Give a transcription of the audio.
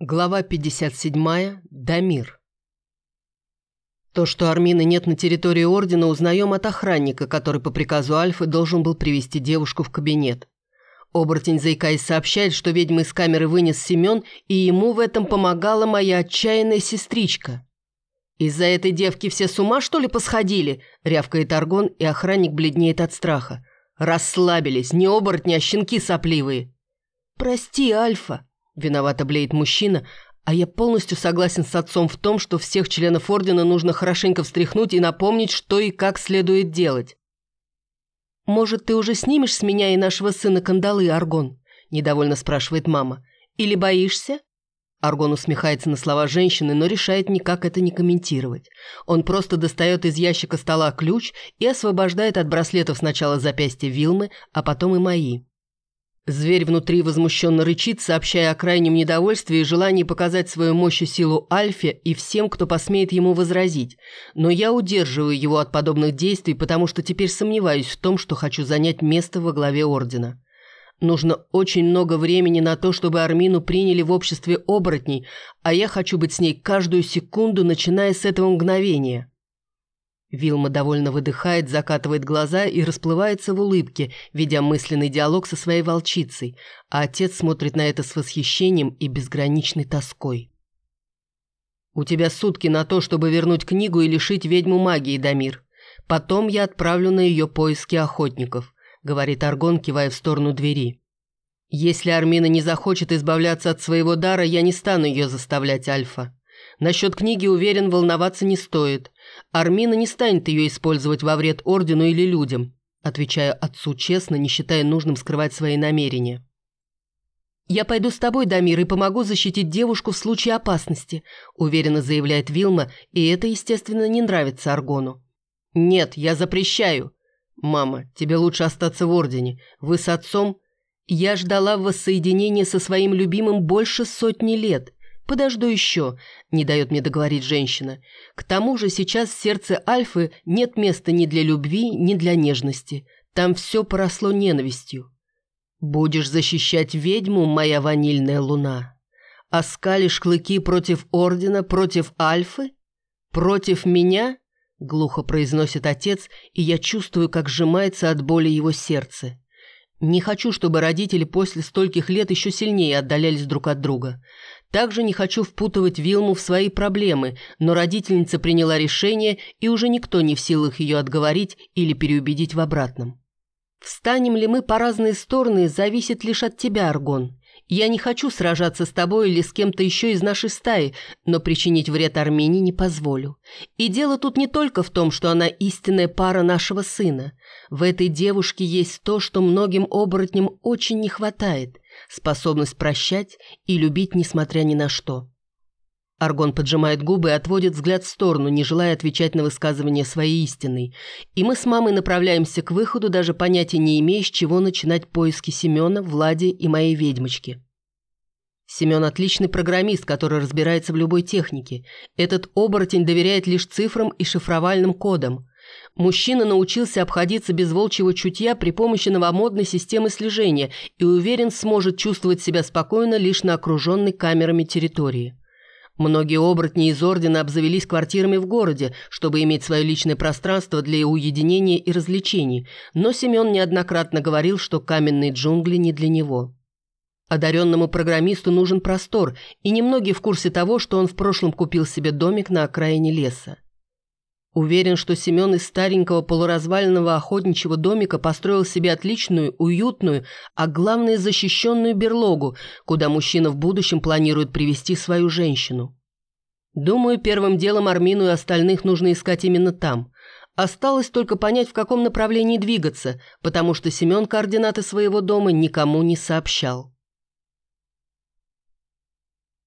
Глава 57. Дамир. То, что Армины нет на территории Ордена, узнаем от охранника, который по приказу Альфы должен был привести девушку в кабинет. Оборотень, заикаясь, сообщает, что ведьма из камеры вынес Семен, и ему в этом помогала моя отчаянная сестричка. «Из-за этой девки все с ума, что ли, посходили?» – рявкает Аргон, и охранник бледнеет от страха. «Расслабились, не оборотни, а щенки сопливые». «Прости, Альфа», Виновато блеет мужчина, а я полностью согласен с отцом в том, что всех членов Ордена нужно хорошенько встряхнуть и напомнить, что и как следует делать. «Может, ты уже снимешь с меня и нашего сына кандалы, Аргон?» – недовольно спрашивает мама. «Или боишься?» Аргон усмехается на слова женщины, но решает никак это не комментировать. Он просто достает из ящика стола ключ и освобождает от браслетов сначала запястья Вилмы, а потом и мои. Зверь внутри возмущенно рычит, сообщая о крайнем недовольстве и желании показать свою мощь и силу Альфе и всем, кто посмеет ему возразить. Но я удерживаю его от подобных действий, потому что теперь сомневаюсь в том, что хочу занять место во главе Ордена. Нужно очень много времени на то, чтобы Армину приняли в обществе оборотней, а я хочу быть с ней каждую секунду, начиная с этого мгновения. Вилма довольно выдыхает, закатывает глаза и расплывается в улыбке, ведя мысленный диалог со своей волчицей, а отец смотрит на это с восхищением и безграничной тоской. «У тебя сутки на то, чтобы вернуть книгу и лишить ведьму магии, Дамир. Потом я отправлю на ее поиски охотников», — говорит Аргон, кивая в сторону двери. «Если Армина не захочет избавляться от своего дара, я не стану ее заставлять, Альфа. Насчет книги, уверен, волноваться не стоит. Армина не станет ее использовать во вред Ордену или людям, отвечая отцу честно, не считая нужным скрывать свои намерения. «Я пойду с тобой, Дамир, и помогу защитить девушку в случае опасности», уверенно заявляет Вилма, и это, естественно, не нравится Аргону. «Нет, я запрещаю». «Мама, тебе лучше остаться в Ордене. Вы с отцом...» «Я ждала воссоединения со своим любимым больше сотни лет. «Подожду еще», – не дает мне договорить женщина. «К тому же сейчас в сердце Альфы нет места ни для любви, ни для нежности. Там все поросло ненавистью. Будешь защищать ведьму, моя ванильная луна? Оскалишь клыки против Ордена, против Альфы? Против меня?» – глухо произносит отец, и я чувствую, как сжимается от боли его сердце. Не хочу, чтобы родители после стольких лет еще сильнее отдалялись друг от друга. Также не хочу впутывать Вилму в свои проблемы, но родительница приняла решение, и уже никто не в силах ее отговорить или переубедить в обратном. Встанем ли мы по разные стороны, зависит лишь от тебя, Аргон. Я не хочу сражаться с тобой или с кем-то еще из нашей стаи, но причинить вред Армении не позволю. И дело тут не только в том, что она истинная пара нашего сына. В этой девушке есть то, что многим оборотням очень не хватает – способность прощать и любить, несмотря ни на что. Аргон поджимает губы и отводит взгляд в сторону, не желая отвечать на высказывание своей истины. И мы с мамой направляемся к выходу, даже понятия не имея, с чего начинать поиски Семена, Влади и моей ведьмочки. Семен отличный программист, который разбирается в любой технике. Этот оборотень доверяет лишь цифрам и шифровальным кодам. Мужчина научился обходиться без волчьего чутья при помощи новомодной системы слежения и уверен, сможет чувствовать себя спокойно лишь на окруженной камерами территории. Многие оборотни из Ордена обзавелись квартирами в городе, чтобы иметь свое личное пространство для уединения и развлечений, но Семен неоднократно говорил, что каменные джунгли не для него. Одаренному программисту нужен простор, и немногие в курсе того, что он в прошлом купил себе домик на окраине леса. Уверен, что Семен из старенького полуразваленного охотничьего домика построил себе отличную, уютную, а главное защищенную берлогу, куда мужчина в будущем планирует привести свою женщину. Думаю, первым делом Армину и остальных нужно искать именно там. Осталось только понять, в каком направлении двигаться, потому что Семен координаты своего дома никому не сообщал.